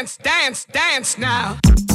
dance, dance, dance now.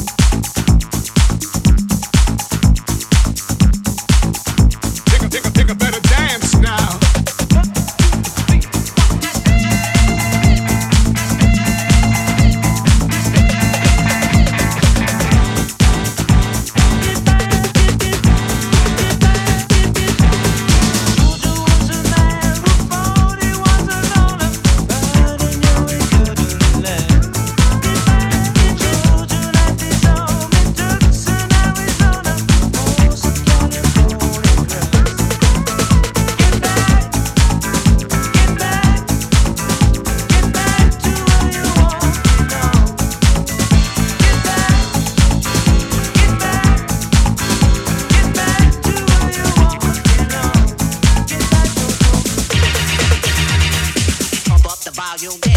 volume.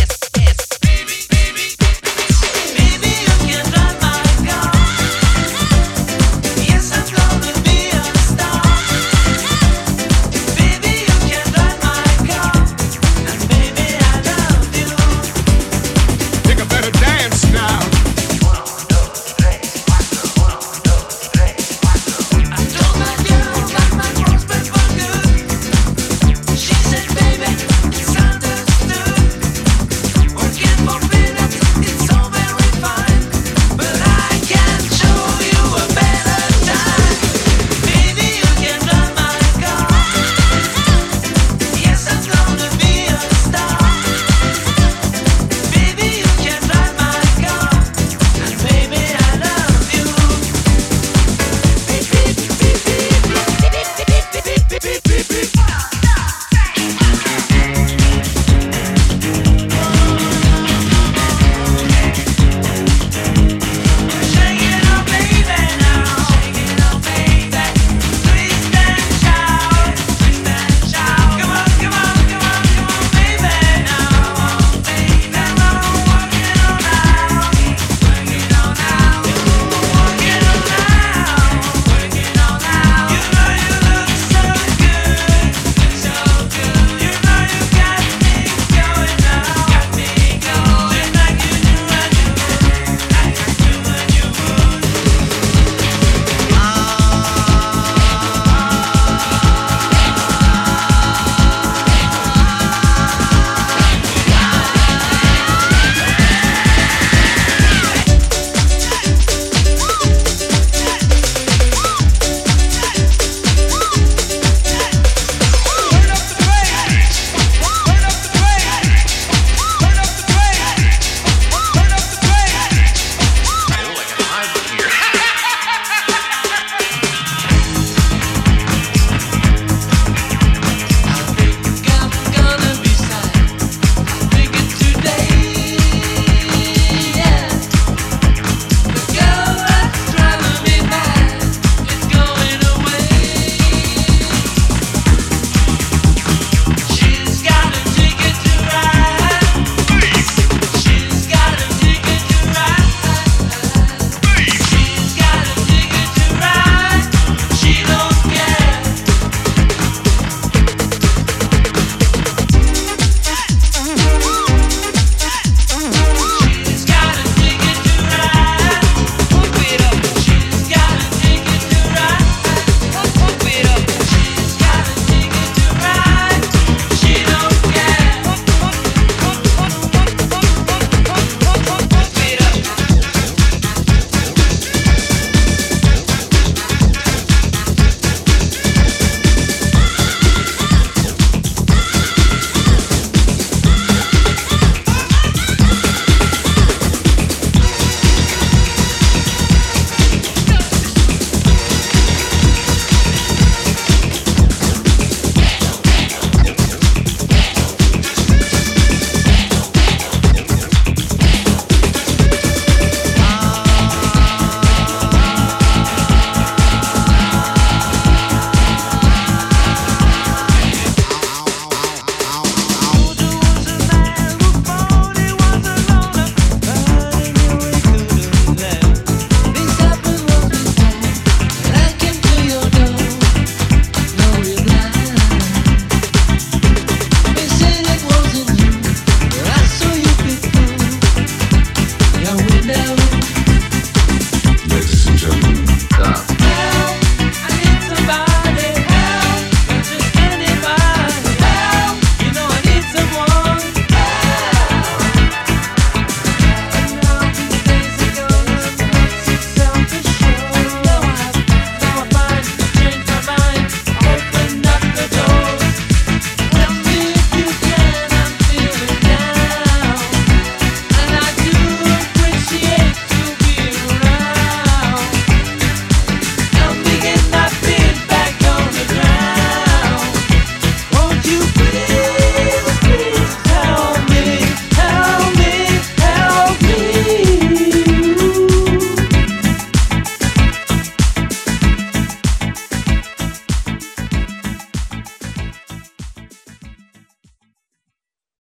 love.